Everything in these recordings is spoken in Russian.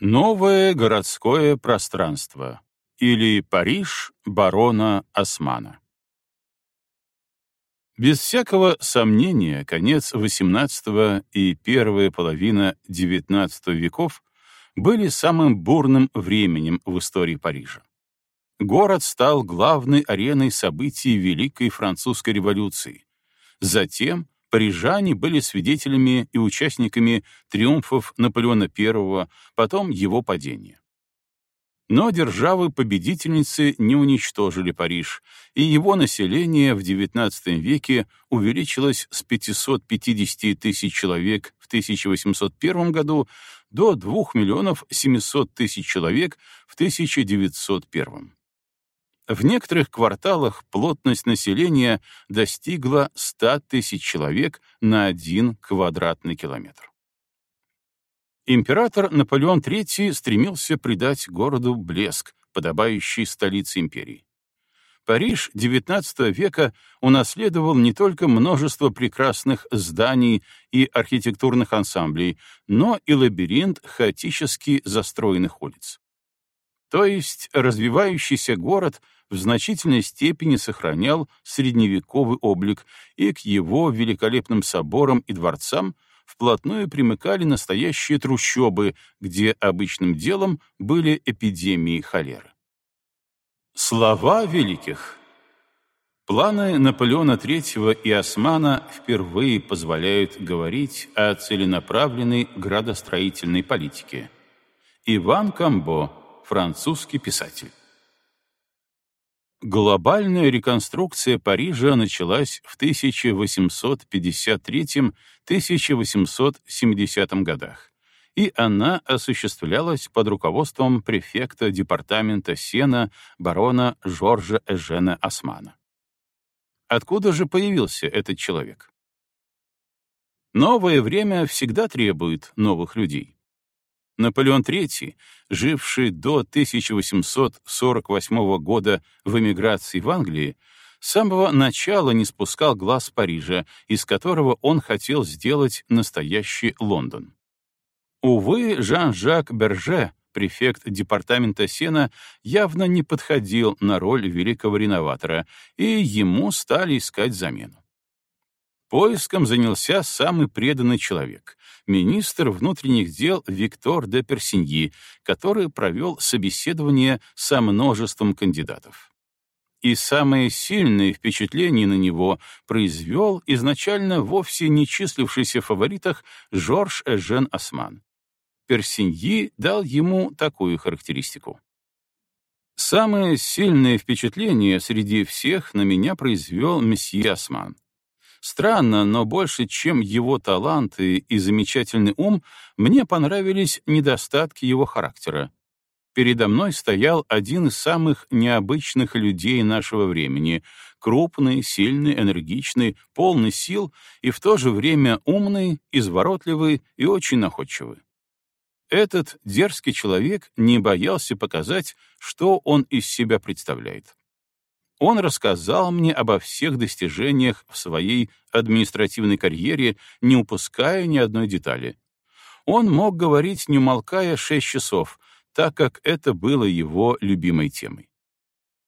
Новое городское пространство или Париж барона Османа. Без всякого сомнения, конец XVIII и первая половина XIX веков были самым бурным временем в истории Парижа. Город стал главной ареной событий Великой Французской революции. Затем парижане были свидетелями и участниками триумфов Наполеона I, потом его падения. Но державы-победительницы не уничтожили Париж, и его население в XIX веке увеличилось с 550 тысяч человек в 1801 году до 2 миллионов 700 тысяч человек в 1901. В некоторых кварталах плотность населения достигла 100 тысяч человек на один квадратный километр. Император Наполеон III стремился придать городу блеск, подобающий столице империи. Париж XIX века унаследовал не только множество прекрасных зданий и архитектурных ансамблей, но и лабиринт хаотически застроенных улиц. То есть развивающийся город в значительной степени сохранял средневековый облик, и к его великолепным соборам и дворцам вплотную примыкали настоящие трущобы, где обычным делом были эпидемии холеры. Слова великих Планы Наполеона III и Османа впервые позволяют говорить о целенаправленной градостроительной политике. Иван Камбо, французский писатель. Глобальная реконструкция Парижа началась в 1853-1870 годах, и она осуществлялась под руководством префекта департамента Сена барона Жоржа Эжена Османа. Откуда же появился этот человек? Новое время всегда требует новых людей. Наполеон III, живший до 1848 года в эмиграции в Англии, с самого начала не спускал глаз Парижа, из которого он хотел сделать настоящий Лондон. Увы, Жан-Жак Берже, префект департамента Сена, явно не подходил на роль великого реноватора, и ему стали искать замену. Поиском занялся самый преданный человек — министр внутренних дел Виктор де Персиньи, который провел собеседование со множеством кандидатов. И самое сильное впечатление на него произвел изначально вовсе не числившийся в фаворитах Жорж Эжен Осман. Персиньи дал ему такую характеристику. Самое сильное впечатление среди всех на меня произвел месье Осман. Странно, но больше, чем его таланты и замечательный ум, мне понравились недостатки его характера. Передо мной стоял один из самых необычных людей нашего времени, крупный, сильный, энергичный, полный сил и в то же время умный, изворотливый и очень находчивый. Этот дерзкий человек не боялся показать, что он из себя представляет. Он рассказал мне обо всех достижениях в своей административной карьере, не упуская ни одной детали. Он мог говорить, не умолкая, шесть часов, так как это было его любимой темой.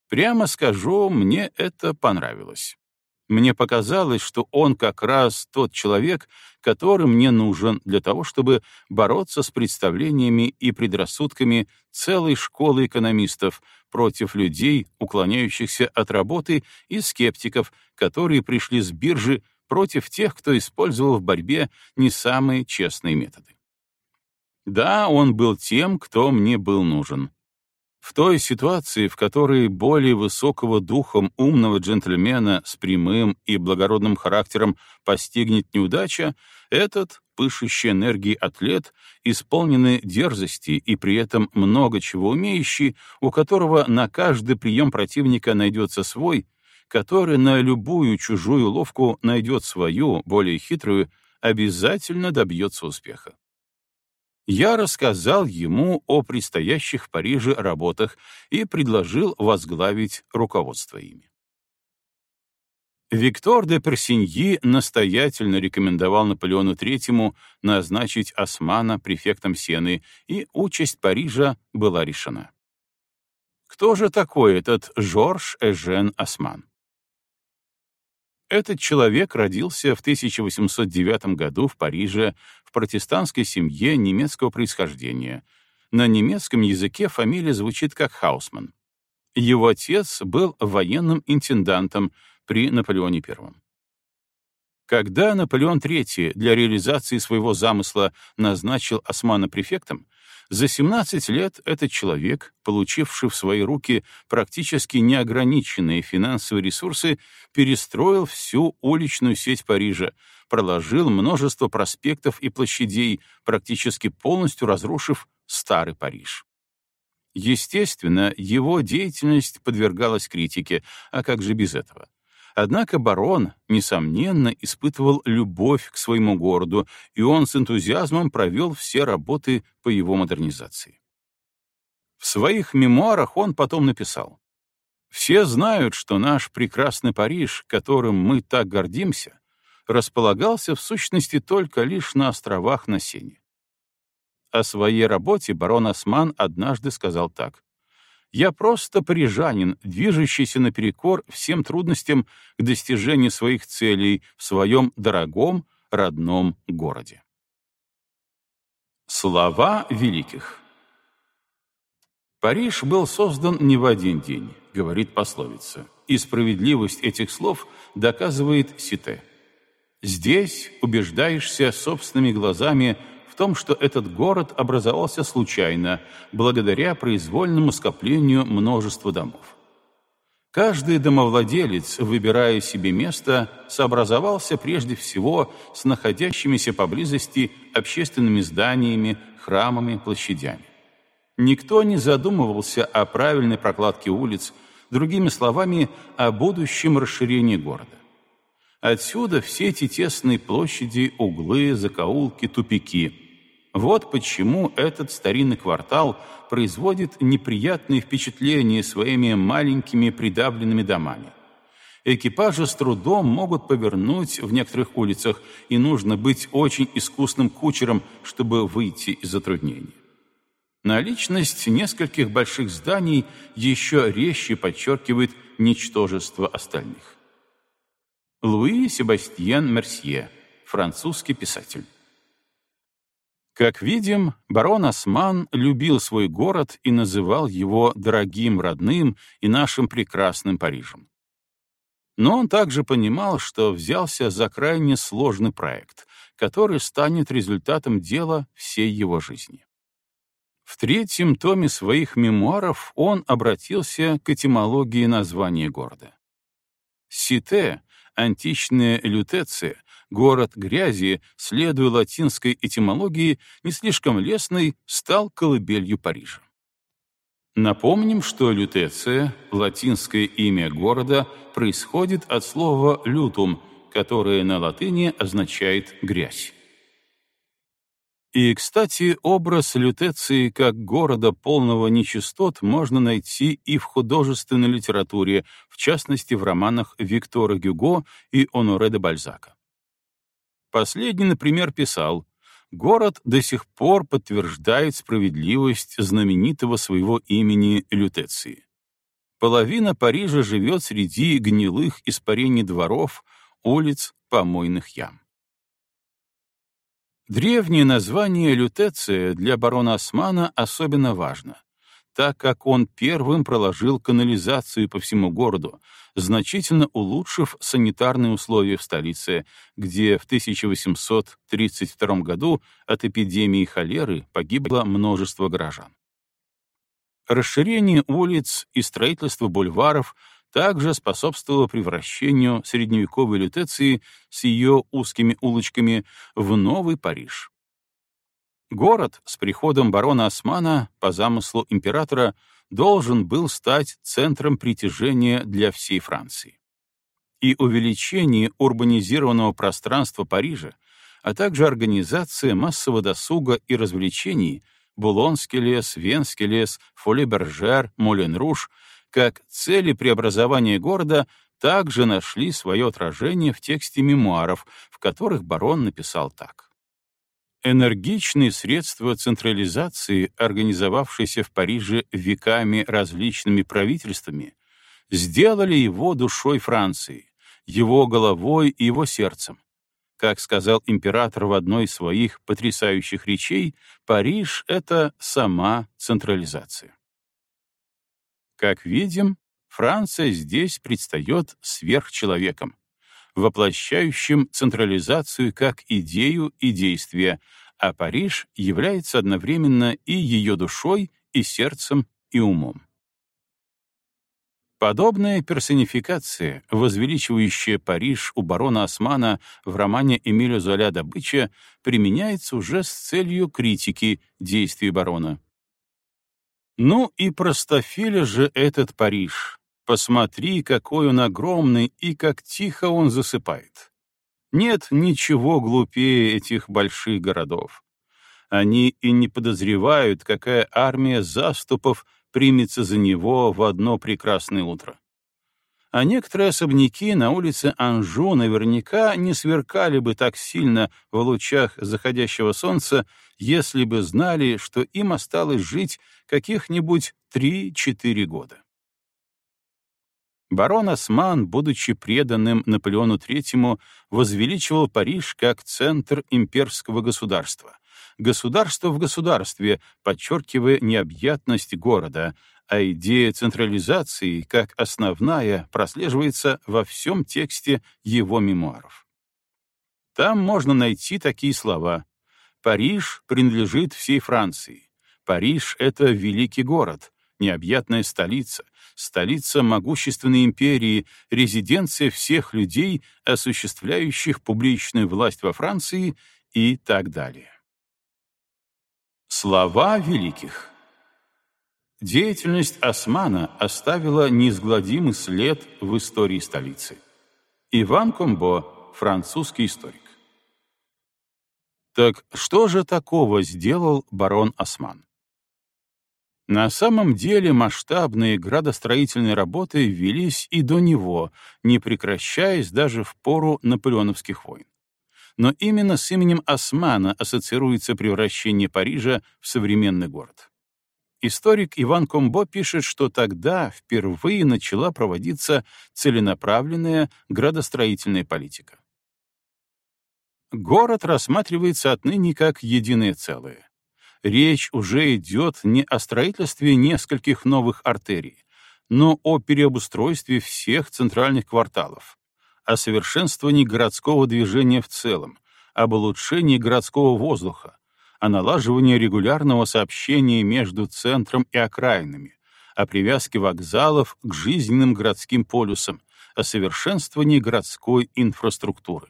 Прямо скажу, мне это понравилось. Мне показалось, что он как раз тот человек, который мне нужен для того, чтобы бороться с представлениями и предрассудками целой школы экономистов против людей, уклоняющихся от работы, и скептиков, которые пришли с биржи против тех, кто использовал в борьбе не самые честные методы. Да, он был тем, кто мне был нужен. В той ситуации, в которой более высокого духом умного джентльмена с прямым и благородным характером постигнет неудача, этот, пышущий энергией атлет, исполненный дерзости и при этом много чего умеющий, у которого на каждый прием противника найдется свой, который на любую чужую ловку найдет свою, более хитрую, обязательно добьется успеха я рассказал ему о предстоящих в Париже работах и предложил возглавить руководство ими. Виктор де Персиньи настоятельно рекомендовал Наполеону III назначить Османа префектом Сены, и участь Парижа была решена. Кто же такой этот Жорж Эжен Осман? Этот человек родился в 1809 году в Париже в протестантской семье немецкого происхождения. На немецком языке фамилия звучит как Хаусман. Его отец был военным интендантом при Наполеоне I. Когда Наполеон III для реализации своего замысла назначил Османа префектом, за 17 лет этот человек, получивший в свои руки практически неограниченные финансовые ресурсы, перестроил всю уличную сеть Парижа, проложил множество проспектов и площадей, практически полностью разрушив старый Париж. Естественно, его деятельность подвергалась критике, а как же без этого? Однако барон, несомненно, испытывал любовь к своему городу, и он с энтузиазмом провел все работы по его модернизации. В своих мемуарах он потом написал «Все знают, что наш прекрасный Париж, которым мы так гордимся, располагался в сущности только лишь на островах на Сене. О своей работе барон Осман однажды сказал так. Я просто парижанин, движущийся наперекор всем трудностям к достижению своих целей в своем дорогом, родном городе. Слова великих Париж был создан не в один день, говорит пословица, и справедливость этих слов доказывает Сите. Здесь убеждаешься собственными глазами том, что этот город образовался случайно, благодаря произвольному скоплению множества домов. Каждый домовладелец, выбирая себе место, сообразовался прежде всего с находящимися поблизости общественными зданиями, храмами, площадями. Никто не задумывался о правильной прокладке улиц, другими словами, о будущем расширении города. Отсюда все эти тесные площади, углы, закоулки, тупики – вот почему этот старинный квартал производит неприятные впечатления своими маленькими придавленными домами. Экипажи с трудом могут повернуть в некоторых улицах, и нужно быть очень искусным кучером, чтобы выйти из затруднений. Наличность нескольких больших зданий еще резче подчеркивает ничтожество остальных. Луи Себастьен Мерсье, французский писатель. Как видим, барон Осман любил свой город и называл его дорогим родным и нашим прекрасным Парижем. Но он также понимал, что взялся за крайне сложный проект, который станет результатом дела всей его жизни. В третьем томе своих мемуаров он обратился к этимологии названия города. Сите, античная лютеция, город грязи, следуя латинской этимологии, не слишком лестный, стал колыбелью Парижа. Напомним, что лютеция, латинское имя города, происходит от слова «лютум», которое на латыни означает «грязь». И, кстати, образ лютеции как города полного нечистот можно найти и в художественной литературе, в частности в романах Виктора Гюго и Оноре де Бальзака. Последний, например, писал, «Город до сих пор подтверждает справедливость знаменитого своего имени Лютеции. Половина Парижа живет среди гнилых испарений дворов, улиц, помойных ям». Древнее название Лютеция для барона Османа особенно важно так как он первым проложил канализацию по всему городу, значительно улучшив санитарные условия в столице, где в 1832 году от эпидемии холеры погибло множество горожан. Расширение улиц и строительство бульваров также способствовало превращению средневековой лютеции с ее узкими улочками в Новый Париж. Город с приходом барона Османа, по замыслу императора, должен был стать центром притяжения для всей Франции. И увеличение урбанизированного пространства Парижа, а также организация массового досуга и развлечений Булонский лес, Венский лес, Фоле-Бержер, Молен-Руж как цели преобразования города также нашли свое отражение в тексте мемуаров, в которых барон написал так. Энергичные средства централизации, организовавшиеся в Париже веками различными правительствами, сделали его душой Франции, его головой и его сердцем. Как сказал император в одной из своих потрясающих речей, Париж — это сама централизация. Как видим, Франция здесь предстает сверхчеловеком, воплощающим централизацию как идею и действие, а Париж является одновременно и ее душой, и сердцем, и умом. Подобная персонификация, возвеличивающая Париж у барона Османа в романе Эмиля Золя «Добыча», применяется уже с целью критики действий барона. Ну и простофиля же этот Париж. Посмотри, какой он огромный и как тихо он засыпает. Нет ничего глупее этих больших городов. Они и не подозревают, какая армия заступов примется за него в одно прекрасное утро. А некоторые особняки на улице Анжу наверняка не сверкали бы так сильно в лучах заходящего солнца, если бы знали, что им осталось жить каких-нибудь 3-4 года. Барон Осман, будучи преданным Наполеону III, возвеличивал Париж как центр имперского государства, государство в государстве, подчеркивая необъятность города, а идея централизации как основная прослеживается во всем тексте его мемуаров. Там можно найти такие слова «Париж принадлежит всей Франции», «Париж — это великий город», необъятная столица, столица могущественной империи, резиденция всех людей, осуществляющих публичную власть во Франции и так далее. Слова великих. Деятельность Османа оставила неизгладимый след в истории столицы. Иван Комбо, французский историк. Так что же такого сделал барон Осман? На самом деле масштабные градостроительные работы велись и до него, не прекращаясь даже в пору наполеоновских войн но именно с именем Османа ассоциируется превращение Парижа в современный город. Историк Иван Комбо пишет, что тогда впервые начала проводиться целенаправленная градостроительная политика. Город рассматривается отныне как единое целое. Речь уже идет не о строительстве нескольких новых артерий, но о переобустройстве всех центральных кварталов, о совершенствовании городского движения в целом, об улучшении городского воздуха, о налаживании регулярного сообщения между центром и окраинами, о привязке вокзалов к жизненным городским полюсам, о совершенствовании городской инфраструктуры.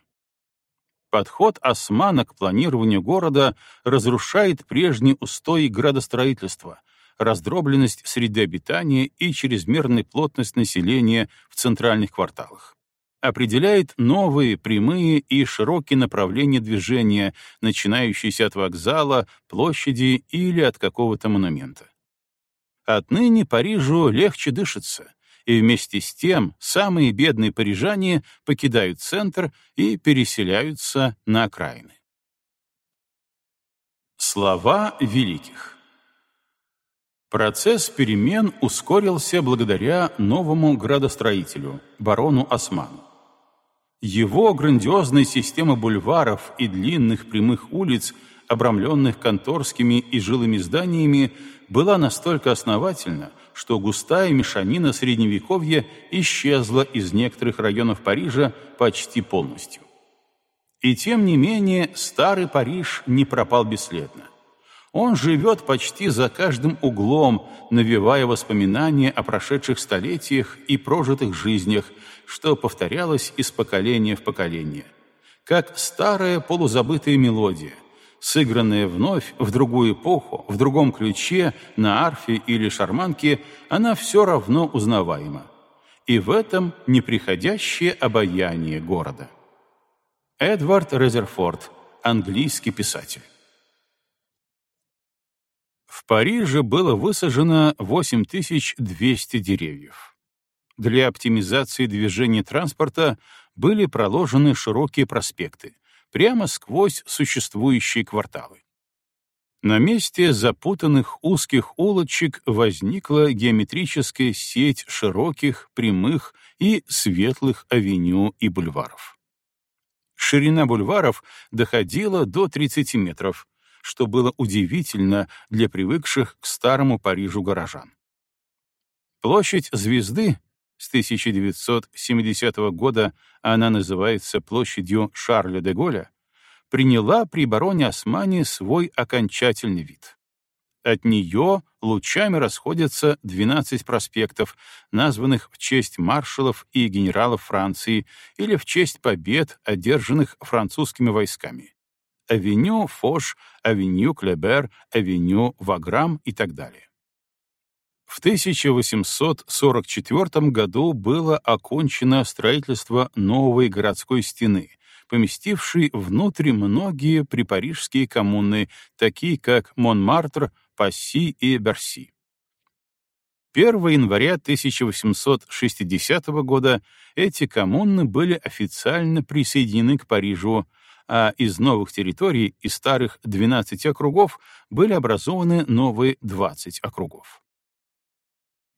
Подход османа к планированию города разрушает прежние устои градостроительства, раздробленность среды обитания и чрезмерную плотность населения в центральных кварталах определяет новые прямые и широкие направления движения, начинающиеся от вокзала, площади или от какого-то монумента. Отныне Парижу легче дышится, и вместе с тем самые бедные парижане покидают центр и переселяются на окраины. Слова великих Процесс перемен ускорился благодаря новому градостроителю, барону Осману. Его грандиозная система бульваров и длинных прямых улиц, обрамленных конторскими и жилыми зданиями, была настолько основательна, что густая мешанина Средневековья исчезла из некоторых районов Парижа почти полностью. И тем не менее старый Париж не пропал бесследно. Он живет почти за каждым углом, навевая воспоминания о прошедших столетиях и прожитых жизнях, что повторялось из поколения в поколение. Как старая полузабытая мелодия, сыгранная вновь в другую эпоху, в другом ключе, на арфе или шарманке, она все равно узнаваема. И в этом неприходящее обаяние города. Эдвард Резерфорд, английский писатель. В Париже было высажено 8200 деревьев. Для оптимизации движения транспорта были проложены широкие проспекты, прямо сквозь существующие кварталы. На месте запутанных узких улочек возникла геометрическая сеть широких, прямых и светлых авеню и бульваров. Ширина бульваров доходила до 30 метров, что было удивительно для привыкших к старому Парижу горожан. Площадь Звезды с 1970 года она называется площадью Шарля де Голля, приняла при бароне Османе свой окончательный вид. От нее лучами расходятся 12 проспектов, названных в честь маршалов и генералов Франции или в честь побед, одержанных французскими войсками. Авеню Фош, Авеню Клебер, Авеню Ваграм и так далее. В 1844 году было окончено строительство новой городской стены, поместившей внутрь многие припарижские коммуны, такие как Монмартр, Пасси и Берси. 1 января 1860 года эти коммуны были официально присоединены к Парижу, а из новых территорий и старых 12 округов были образованы новые 20 округов.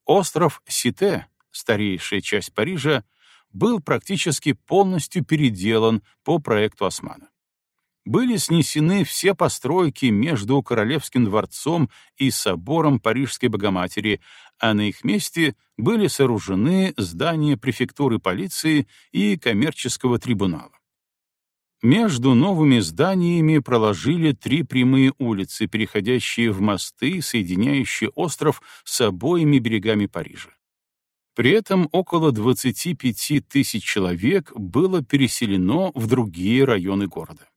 Остров Сите, старейшая часть Парижа, был практически полностью переделан по проекту Османа. Были снесены все постройки между Королевским дворцом и собором Парижской Богоматери, а на их месте были сооружены здания префектуры полиции и коммерческого трибунала. Между новыми зданиями проложили три прямые улицы, переходящие в мосты, соединяющие остров с обоими берегами Парижа. При этом около 25 тысяч человек было переселено в другие районы города.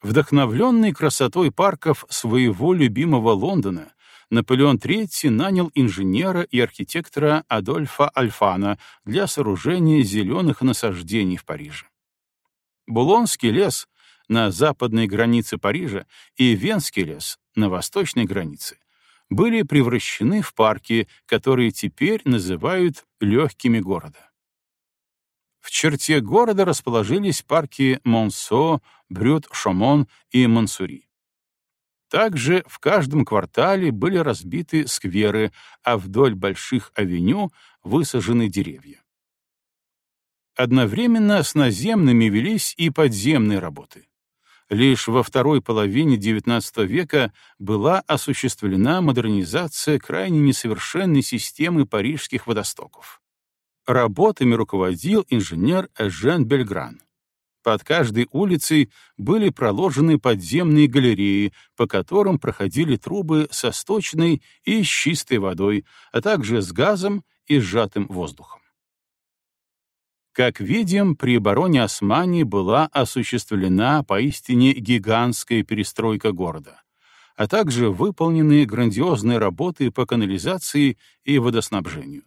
Вдохновленный красотой парков своего любимого Лондона, Наполеон III нанял инженера и архитектора Адольфа Альфана для сооружения зеленых насаждений в Париже. Булонский лес на западной границе Парижа и Венский лес на восточной границе были превращены в парки, которые теперь называют легкими города. В черте города расположились парки Монсо, Брюд-Шомон и Мансури. Также в каждом квартале были разбиты скверы, а вдоль больших авеню высажены деревья. Одновременно с наземными велись и подземные работы. Лишь во второй половине XIX века была осуществлена модернизация крайне несовершенной системы парижских водостоков. Работами руководил инженер Эжен Бельгран. Под каждой улицей были проложены подземные галереи, по которым проходили трубы со сточной и с чистой водой, а также с газом и сжатым воздухом. Как видим, при бароне Османи была осуществлена поистине гигантская перестройка города, а также выполнены грандиозные работы по канализации и водоснабжению.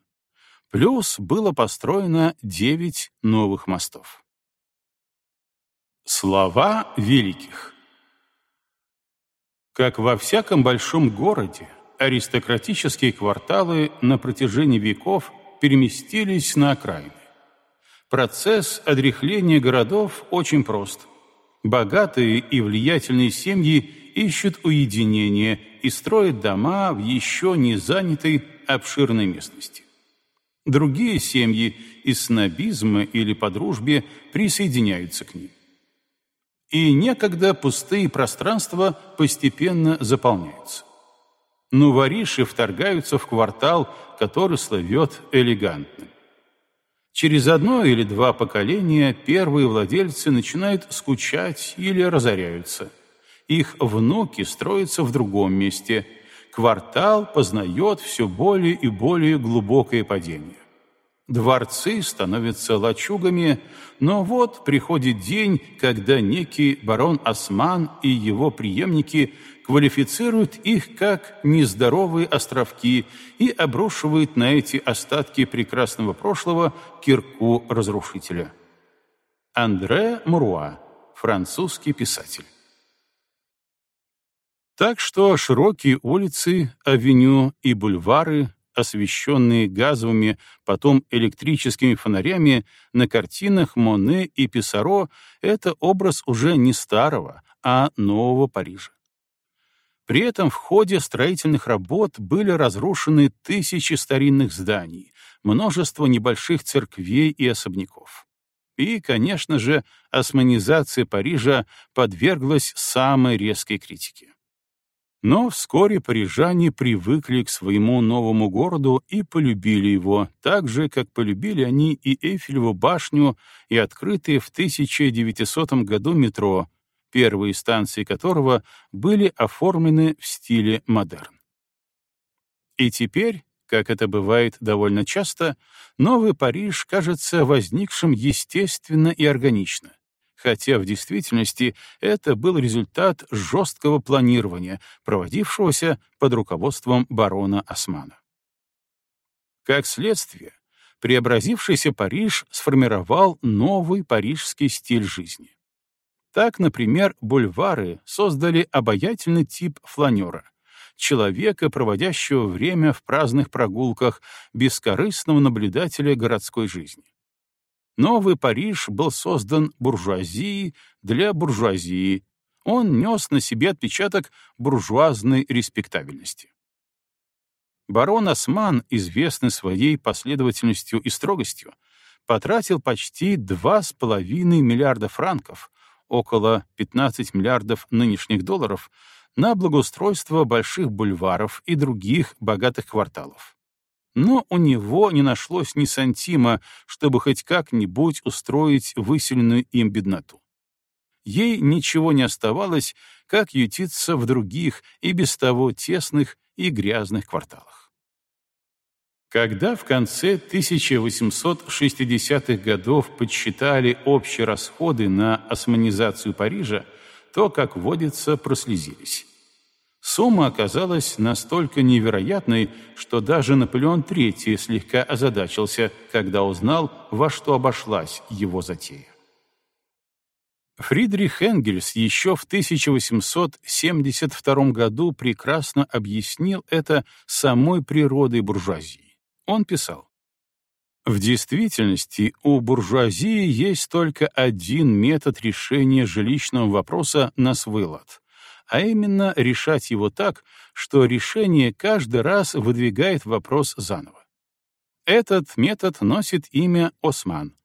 Плюс было построено 9 новых мостов. Слова великих Как во всяком большом городе, аристократические кварталы на протяжении веков переместились на окраины. Процесс отрехления городов очень прост. Богатые и влиятельные семьи ищут уединения и строят дома в еще не занятой обширной местности. Другие семьи из снобизма или по дружбе присоединяются к ним. И некогда пустые пространства постепенно заполняются. Но вориши вторгаются в квартал, который славет элегантным. Через одно или два поколения первые владельцы начинают скучать или разоряются. Их внуки строятся в другом месте. Квартал познает все более и более глубокое падение. Дворцы становятся лачугами, но вот приходит день, когда некий барон Осман и его преемники квалифицируют их как нездоровые островки и обрушивают на эти остатки прекрасного прошлого кирку разрушителя. Андре Муруа, французский писатель. Так что широкие улицы, авеню и бульвары, освещенные газовыми, потом электрическими фонарями, на картинах Моне и Писаро — это образ уже не старого, а нового Парижа. При этом в ходе строительных работ были разрушены тысячи старинных зданий, множество небольших церквей и особняков. И, конечно же, османизация Парижа подверглась самой резкой критике. Но вскоре парижане привыкли к своему новому городу и полюбили его, так же, как полюбили они и Эйфелеву башню, и открытые в 1900 году метро, первые станции которого были оформлены в стиле модерн. И теперь, как это бывает довольно часто, Новый Париж кажется возникшим естественно и органично, хотя в действительности это был результат жесткого планирования, проводившегося под руководством барона Османа. Как следствие, преобразившийся Париж сформировал новый парижский стиль жизни. Так, например, бульвары создали обаятельный тип фланера — человека, проводящего время в праздных прогулках, бескорыстного наблюдателя городской жизни. Новый Париж был создан буржуазией для буржуазии. Он нес на себе отпечаток буржуазной респектабельности. Барон Осман, известный своей последовательностью и строгостью, потратил почти 2,5 миллиарда франков, около 15 миллиардов нынешних долларов, на благоустройство больших бульваров и других богатых кварталов но у него не нашлось ни сантима, чтобы хоть как-нибудь устроить выселенную им бедноту. Ей ничего не оставалось, как ютиться в других и без того тесных и грязных кварталах. Когда в конце 1860-х годов подсчитали общие расходы на османизацию Парижа, то, как водится, прослезились. Сумма оказалась настолько невероятной, что даже Наполеон III слегка озадачился, когда узнал, во что обошлась его затея. Фридрих Энгельс еще в 1872 году прекрасно объяснил это самой природой буржуазии. Он писал, «В действительности у буржуазии есть только один метод решения жилищного вопроса на свой лад а именно решать его так, что решение каждый раз выдвигает вопрос заново. Этот метод носит имя Осман.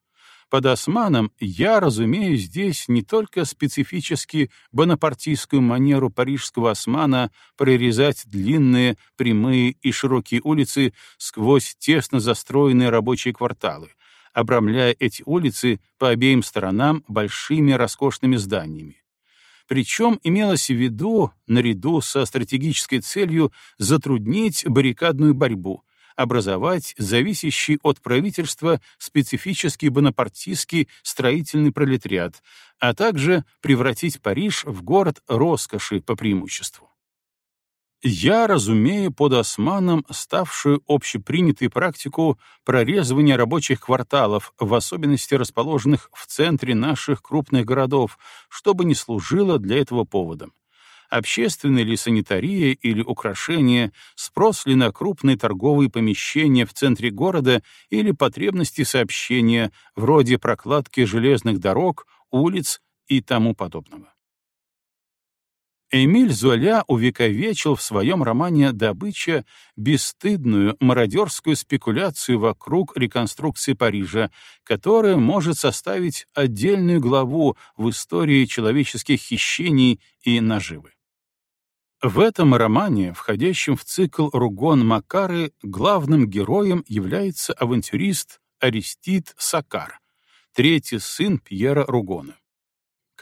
Под османом я разумею здесь не только специфически бонапартийскую манеру парижского османа прорезать длинные, прямые и широкие улицы сквозь тесно застроенные рабочие кварталы, обрамляя эти улицы по обеим сторонам большими роскошными зданиями, причем имелось в виду, наряду со стратегической целью, затруднить баррикадную борьбу, образовать зависящий от правительства специфический бонапартийский строительный пролетариат, а также превратить Париж в город роскоши по преимуществу. Я разумею под османом ставшую общепринятой практику прорезывания рабочих кварталов, в особенности расположенных в центре наших крупных городов, чтобы не служило для этого поводом. Общественная ли санитария или украшения, спрос ли на крупные торговые помещения в центре города или потребности сообщения, вроде прокладки железных дорог, улиц и тому подобного. Эмиль Золя увековечил в своем романе «Добыча» бесстыдную мародерскую спекуляцию вокруг реконструкции Парижа, которая может составить отдельную главу в истории человеческих хищений и наживы. В этом романе, входящем в цикл «Ругон Макары», главным героем является авантюрист Аристид Сакар, третий сын Пьера Ругона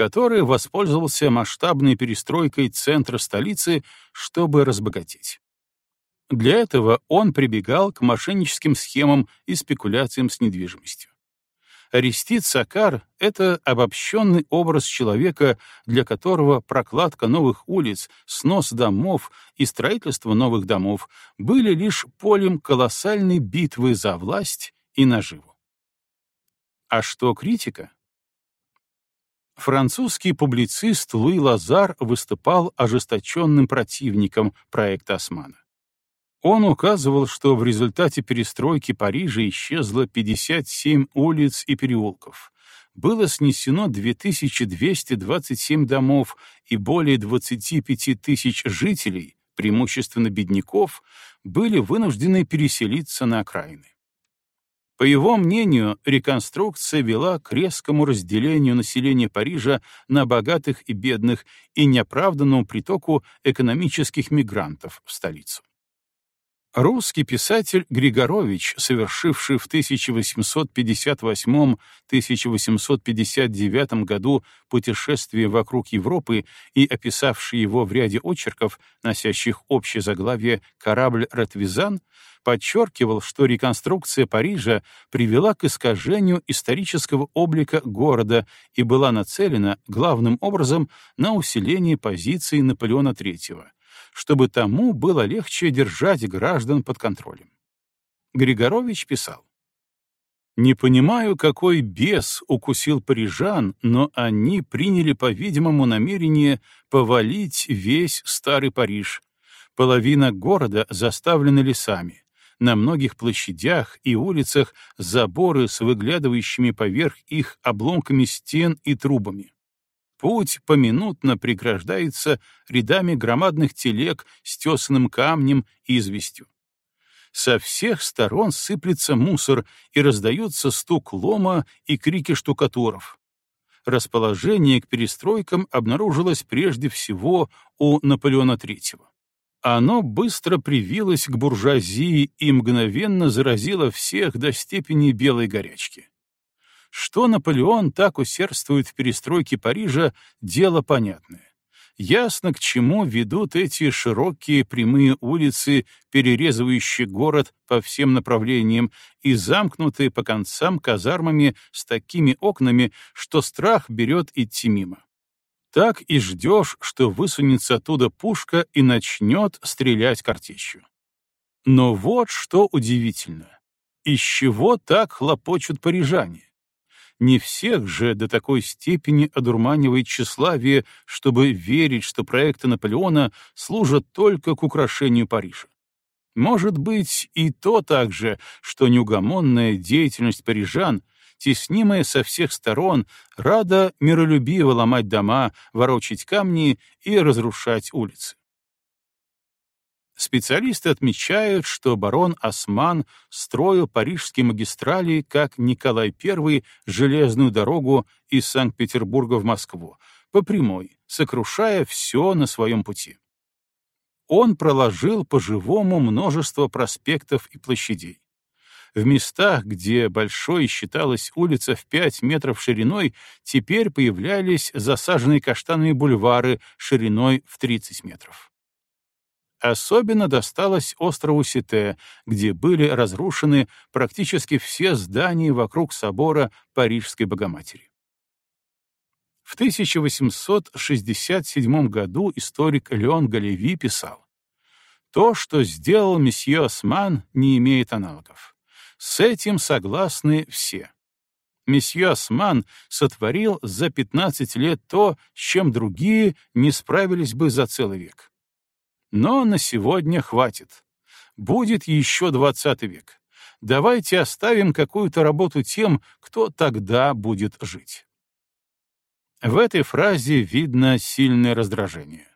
который воспользовался масштабной перестройкой центра столицы, чтобы разбогатеть. Для этого он прибегал к мошенническим схемам и спекуляциям с недвижимостью. Арестит Сакар — это обобщенный образ человека, для которого прокладка новых улиц, снос домов и строительство новых домов были лишь полем колоссальной битвы за власть и наживу. А что критика? французский публицист Луи Лазар выступал ожесточенным противником проекта Османа. Он указывал, что в результате перестройки Парижа исчезло 57 улиц и переулков, было снесено 2227 домов и более 25 тысяч жителей, преимущественно бедняков, были вынуждены переселиться на окраины. По его мнению, реконструкция вела к резкому разделению населения Парижа на богатых и бедных и неоправданному притоку экономических мигрантов в столицу. Русский писатель Григорович, совершивший в 1858-1859 году путешествие вокруг Европы и описавший его в ряде очерков, носящих общее заглавие «Корабль Ратвизан», подчеркивал, что реконструкция Парижа привела к искажению исторического облика города и была нацелена главным образом на усиление позиций Наполеона III чтобы тому было легче держать граждан под контролем. Григорович писал, «Не понимаю, какой бес укусил парижан, но они приняли, по-видимому, намерение повалить весь старый Париж. Половина города заставлена лесами. На многих площадях и улицах заборы с выглядывающими поверх их обломками стен и трубами. Путь поминутно преграждается рядами громадных телег с тесаным камнем и известью. Со всех сторон сыплется мусор и раздается стук лома и крики штукатуров. Расположение к перестройкам обнаружилось прежде всего у Наполеона III. Оно быстро привилось к буржуазии и мгновенно заразило всех до степени белой горячки. Что Наполеон так усердствует в перестройке Парижа, дело понятное. Ясно, к чему ведут эти широкие прямые улицы, перерезывающие город по всем направлениям и замкнутые по концам казармами с такими окнами, что страх берет идти мимо. Так и ждешь, что высунется оттуда пушка и начнет стрелять картечью. Но вот что удивительно. Из чего так хлопочут парижане? Не всех же до такой степени одурманивает тщеславие, чтобы верить, что проекты Наполеона служат только к украшению Парижа. Может быть, и то также, что неугомонная деятельность парижан, теснимая со всех сторон, рада миролюбиво ломать дома, ворочать камни и разрушать улицы. Специалисты отмечают, что барон Осман строил парижские магистрали, как Николай I железную дорогу из Санкт-Петербурга в Москву, по прямой, сокрушая все на своем пути. Он проложил по-живому множество проспектов и площадей. В местах, где большой считалась улица в 5 метров шириной, теперь появлялись засаженные каштанами бульвары шириной в 30 метров. Особенно досталось острову Сите, где были разрушены практически все здания вокруг собора Парижской Богоматери. В 1867 году историк Леон Галеви писал, «То, что сделал месье Осман, не имеет аналогов. С этим согласны все. Месье Осман сотворил за 15 лет то, с чем другие не справились бы за целый век. Но на сегодня хватит. Будет еще двадцатый век. Давайте оставим какую-то работу тем, кто тогда будет жить. В этой фразе видно сильное раздражение.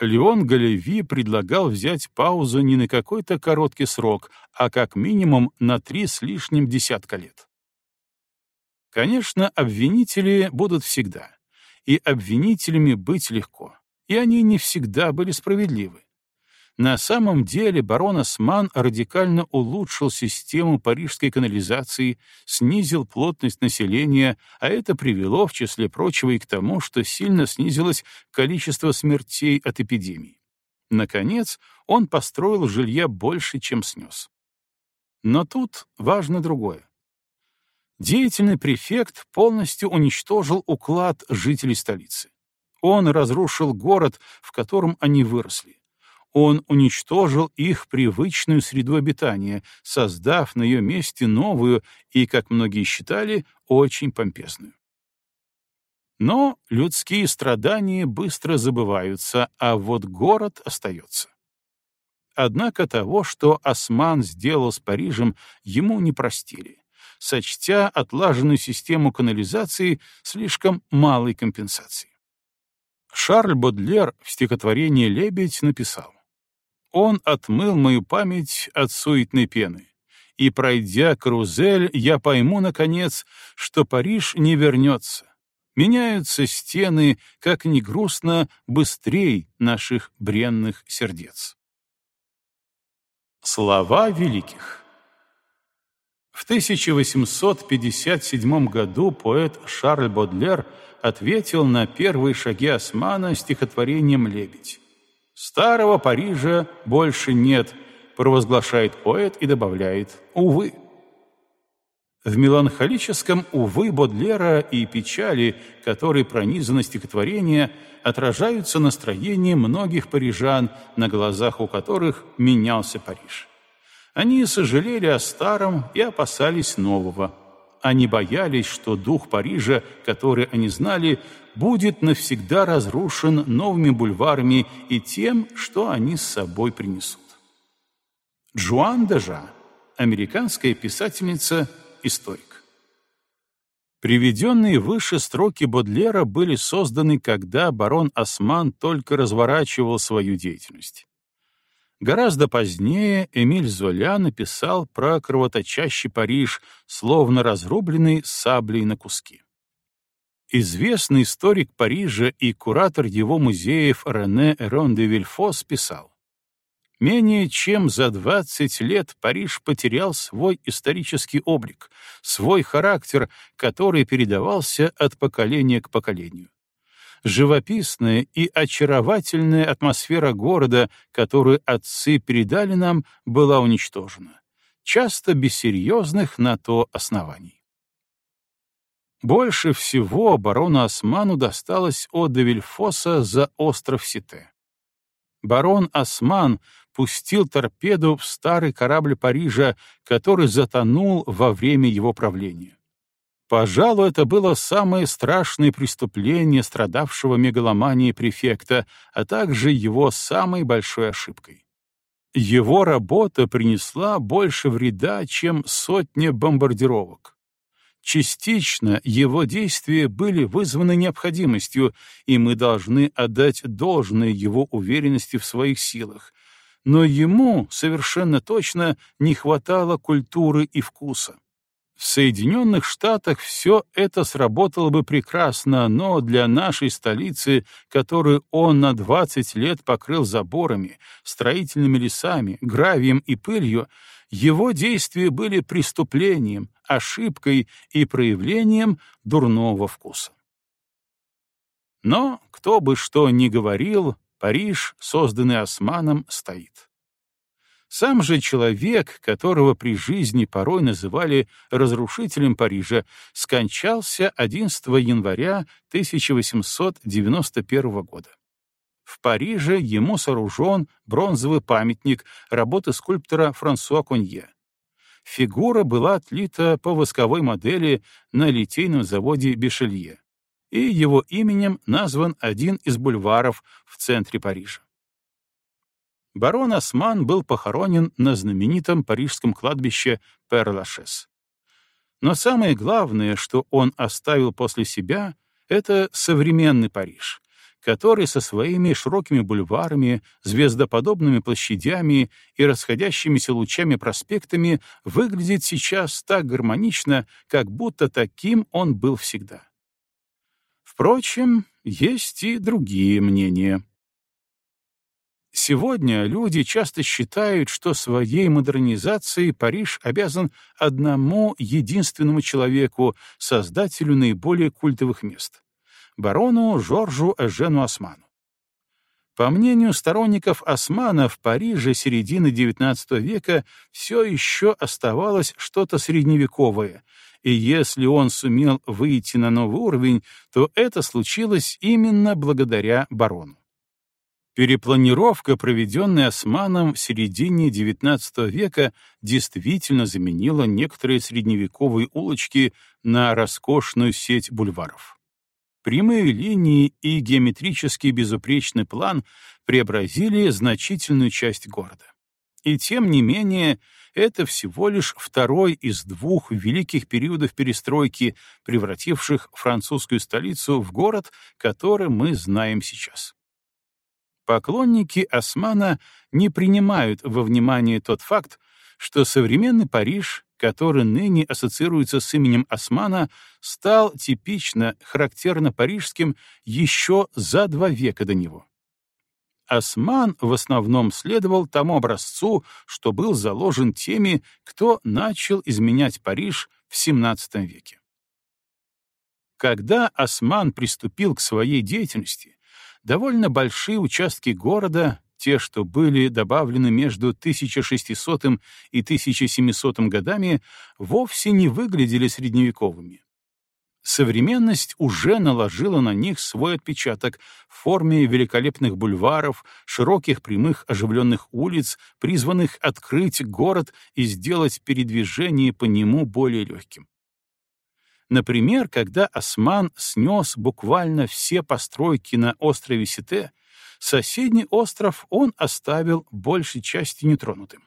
Леон Галеви предлагал взять паузу не на какой-то короткий срок, а как минимум на три с лишним десятка лет. Конечно, обвинители будут всегда, и обвинителями быть легко, и они не всегда были справедливы. На самом деле барон Осман радикально улучшил систему парижской канализации, снизил плотность населения, а это привело, в числе прочего, и к тому, что сильно снизилось количество смертей от эпидемий. Наконец, он построил жилья больше, чем снес. Но тут важно другое. Деятельный префект полностью уничтожил уклад жителей столицы. Он разрушил город, в котором они выросли он уничтожил их привычную среду обитания, создав на ее месте новую и, как многие считали, очень помпезную. Но людские страдания быстро забываются, а вот город остается. Однако того, что Осман сделал с Парижем, ему не простили, сочтя отлаженную систему канализации слишком малой компенсацией. Шарль Бодлер в стихотворении «Лебедь» написал «Он отмыл мою память от суетной пены, и, пройдя карузель, я пойму, наконец, что Париж не вернется. Меняются стены, как ни грустно, быстрей наших бренных сердец». Слова великих В 1857 году поэт Шарль Бодлер ответил на первые шаги Османа стихотворением «Лебедь». «Старого Парижа больше нет», — провозглашает поэт и добавляет «увы». В меланхолическом «увы» Бодлера и печали, которой пронизано стихотворение, отражаются настроения многих парижан, на глазах у которых менялся Париж. Они сожалели о старом и опасались нового. Они боялись, что дух Парижа, который они знали, будет навсегда разрушен новыми бульварами и тем, что они с собой принесут. Джоан Дежа, американская писательница, историк. Приведенные выше строки Бодлера были созданы, когда барон Осман только разворачивал свою деятельность. Гораздо позднее Эмиль Золя написал про кровоточащий Париж, словно разрубленный саблей на куски. Известный историк Парижа и куратор его музеев Рене Эрон де Вильфос писал, Менее чем за 20 лет Париж потерял свой исторический облик, свой характер, который передавался от поколения к поколению. Живописная и очаровательная атмосфера города, которую отцы передали нам, была уничтожена, часто без серьезных на то оснований. Больше всего барону Осману досталось от Девильфоса за остров Сите. Барон Осман пустил торпеду в старый корабль Парижа, который затонул во время его правления. Пожалуй, это было самое страшное преступление страдавшего мегаломанией префекта, а также его самой большой ошибкой. Его работа принесла больше вреда, чем сотня бомбардировок. Частично его действия были вызваны необходимостью, и мы должны отдать должное его уверенности в своих силах, но ему совершенно точно не хватало культуры и вкуса. В Соединенных Штатах все это сработало бы прекрасно, но для нашей столицы, которую он на 20 лет покрыл заборами, строительными лесами, гравием и пылью, его действия были преступлением, ошибкой и проявлением дурного вкуса. Но кто бы что ни говорил, Париж, созданный Османом, стоит. Сам же человек, которого при жизни порой называли разрушителем Парижа, скончался 11 января 1891 года. В Париже ему сооружен бронзовый памятник работы скульптора Франсуа Конье. Фигура была отлита по восковой модели на литейном заводе Бешелье и его именем назван один из бульваров в центре Парижа. Барон Осман был похоронен на знаменитом парижском кладбище Пер-Лашес. Но самое главное, что он оставил после себя, это современный Париж, который со своими широкими бульварами, звездоподобными площадями и расходящимися лучами проспектами выглядит сейчас так гармонично, как будто таким он был всегда. Впрочем, есть и другие мнения. Сегодня люди часто считают, что своей модернизацией Париж обязан одному единственному человеку, создателю наиболее культовых мест — барону Жоржу Эжену Осману. По мнению сторонников Османа, в Париже середины XIX века все еще оставалось что-то средневековое, и если он сумел выйти на новый уровень, то это случилось именно благодаря барону. Перепланировка, проведенная Османом в середине XIX века, действительно заменила некоторые средневековые улочки на роскошную сеть бульваров. Прямые линии и геометрический безупречный план преобразили значительную часть города. И тем не менее, это всего лишь второй из двух великих периодов перестройки, превративших французскую столицу в город, который мы знаем сейчас. Поклонники Османа не принимают во внимание тот факт, что современный Париж, который ныне ассоциируется с именем Османа, стал типично характерно парижским еще за два века до него. Осман в основном следовал тому образцу, что был заложен теми, кто начал изменять Париж в XVII веке. Когда Осман приступил к своей деятельности, довольно большие участки города, те, что были добавлены между 1600 и 1700 годами, вовсе не выглядели средневековыми. Современность уже наложила на них свой отпечаток в форме великолепных бульваров, широких прямых оживленных улиц, призванных открыть город и сделать передвижение по нему более легким. Например, когда Осман снес буквально все постройки на острове Сите, соседний остров он оставил большей частью нетронутым.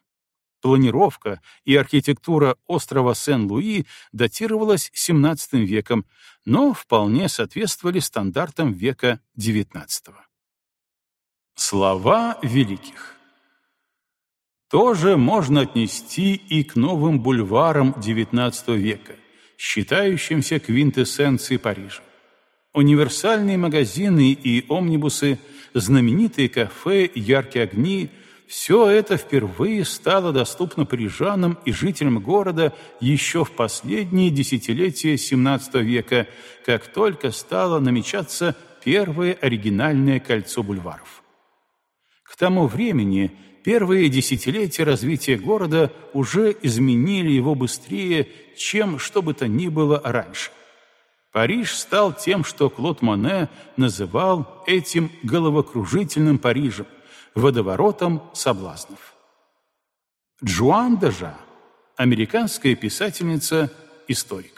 Планировка и архитектура острова Сен-Луи датировалась XVII веком, но вполне соответствовали стандартам века XIX. Слова великих тоже можно отнести и к новым бульварам XIX века, считающимся квинтэссенцией Парижа. Универсальные магазины и омнибусы, знаменитые кафе, яркие огни — все это впервые стало доступно парижанам и жителям города еще в последние десятилетия XVII века, как только стало намечаться первое оригинальное кольцо бульваров. К тому времени первые десятилетия развития города уже изменили его быстрее, чем что бы то ни было раньше. Париж стал тем, что Клод Моне называл этим головокружительным Парижем, водоворотом соблазнов. Джоан Дежа, американская писательница, историк.